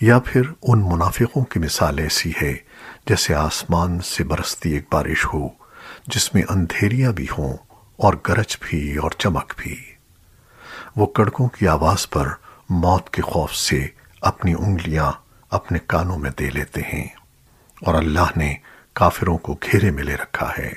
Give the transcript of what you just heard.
یا پھر ان منافقوں کی مثال ایسی ہے جیسے آسمان سے برستی ایک بارش ہو، جس میں اندھیریاں بھی ہوں اور گرج بھی اور چمک بھی۔ وہ کڑکوں کی آواز پر موت کے خوف سے اپنی انگلیاں اپنے کانوں میں دے لیتے ہیں اور اللہ نے کافروں کو گھیرے میں لے رکھا ہے۔